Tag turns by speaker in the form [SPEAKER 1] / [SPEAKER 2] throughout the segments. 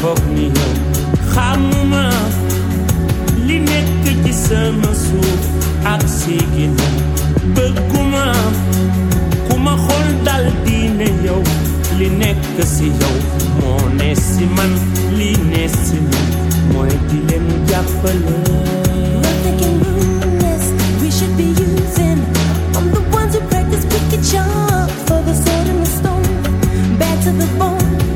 [SPEAKER 1] foog ni yow xamuma li ak dal li si si man li man.
[SPEAKER 2] We should be using. I'm the ones who practice for the sword and the stone. Bad to the bone.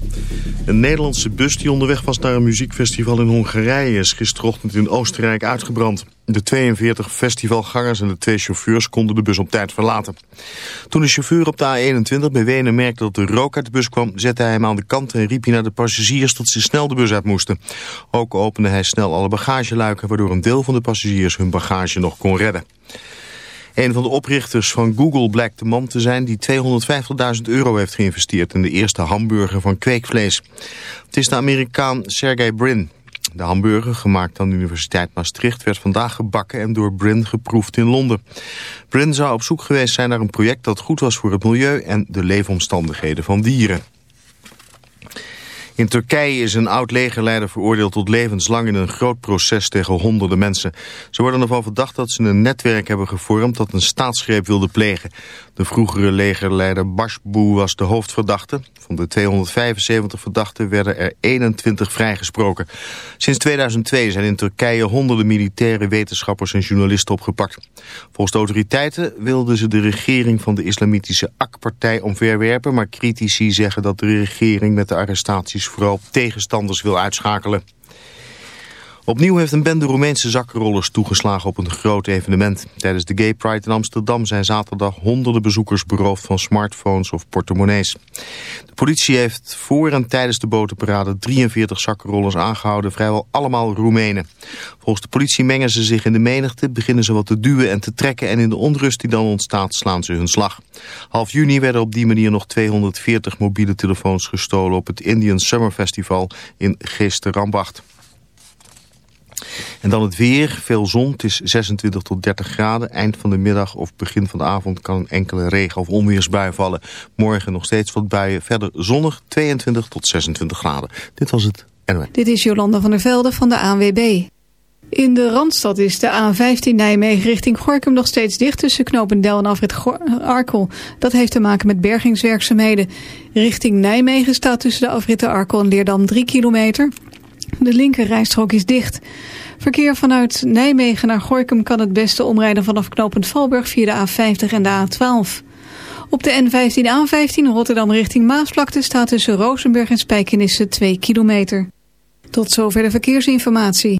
[SPEAKER 3] Een Nederlandse bus die onderweg was naar een muziekfestival in Hongarije... is gisterochtend in Oostenrijk uitgebrand. De 42 festivalgangers en de twee chauffeurs konden de bus op tijd verlaten. Toen de chauffeur op de A21 bij Wenen merkte dat er rook uit de bus kwam... zette hij hem aan de kant en riep hij naar de passagiers dat ze snel de bus uit moesten. Ook opende hij snel alle bagageluiken... waardoor een deel van de passagiers hun bagage nog kon redden. Een van de oprichters van Google blijkt de man te zijn die 250.000 euro heeft geïnvesteerd in de eerste hamburger van kweekvlees. Het is de Amerikaan Sergey Brin. De hamburger, gemaakt aan de Universiteit Maastricht, werd vandaag gebakken en door Brin geproefd in Londen. Brin zou op zoek geweest zijn naar een project dat goed was voor het milieu en de leefomstandigheden van dieren. In Turkije is een oud-legerleider veroordeeld tot levenslang in een groot proces tegen honderden mensen. Ze worden ervan verdacht dat ze een netwerk hebben gevormd dat een staatsgreep wilde plegen. De vroegere legerleider Başbu was de hoofdverdachte. Van de 275 verdachten werden er 21 vrijgesproken. Sinds 2002 zijn in Turkije honderden militaire wetenschappers en journalisten opgepakt. Volgens de autoriteiten wilden ze de regering van de islamitische AK-partij omverwerpen... maar critici zeggen dat de regering met de arrestaties vooral tegenstanders wil uitschakelen. Opnieuw heeft een bende Roemeense zakkenrollers toegeslagen op een groot evenement. Tijdens de Gay Pride in Amsterdam zijn zaterdag honderden bezoekers beroofd van smartphones of portemonnees. De politie heeft voor en tijdens de botenparade 43 zakkenrollers aangehouden, vrijwel allemaal Roemenen. Volgens de politie mengen ze zich in de menigte, beginnen ze wat te duwen en te trekken en in de onrust die dan ontstaat slaan ze hun slag. Half juni werden op die manier nog 240 mobiele telefoons gestolen op het Indian Summer Festival in Geesterrambacht. En dan het weer, veel zon, het is 26 tot 30 graden. Eind van de middag of begin van de avond kan een enkele regen- of onweersbui vallen. Morgen nog steeds wat buien, verder zonnig, 22 tot 26 graden. Dit was het.
[SPEAKER 4] Dit is Jolanda van der Velde van de ANWB. In de Randstad is de A15 Nijmegen richting Gorkum nog steeds dicht tussen Knopendel en Afrit Arkel. Dat heeft te maken met bergingswerkzaamheden. Richting Nijmegen staat tussen de afritten Arkel en Leerdam 3 kilometer. De linker rijstrook is dicht. Verkeer vanuit Nijmegen naar Gorkum kan het beste omrijden vanaf knooppunt Valburg via de A50 en de A12. Op de N15-A15 Rotterdam richting Maasvlakte staat tussen Rozenburg en Spijkenisse 2 kilometer. Tot zover de verkeersinformatie.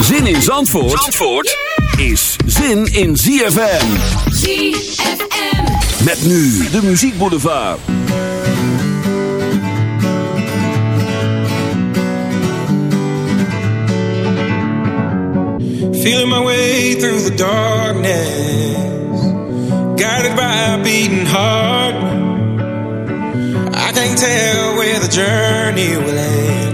[SPEAKER 5] Zin in Zandvoort, Zandvoort is zin in ZFM.
[SPEAKER 2] ZFM.
[SPEAKER 5] Met nu de muziekboulevard.
[SPEAKER 6] Feeling my way through the darkness, guided by a beating heart. I can't tell where the journey will end,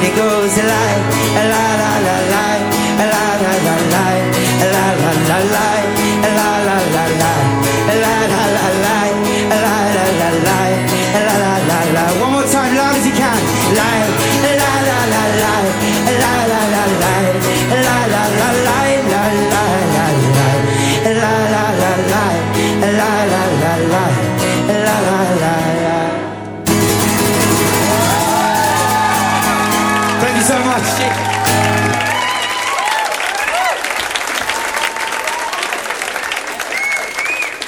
[SPEAKER 7] And it goes a la a la la la la la la la la la la la la la la la la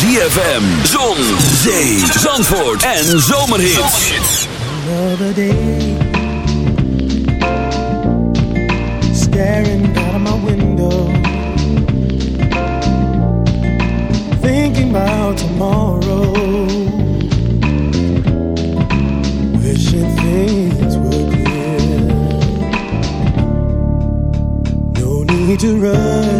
[SPEAKER 8] ZFM, zon, zee, zandvoort en zomerhits.
[SPEAKER 9] Another day, staring out of my window, thinking about tomorrow, wishing things were clear. No need to rush.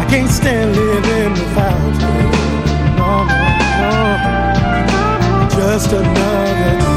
[SPEAKER 10] I can't stand living without you. Just another.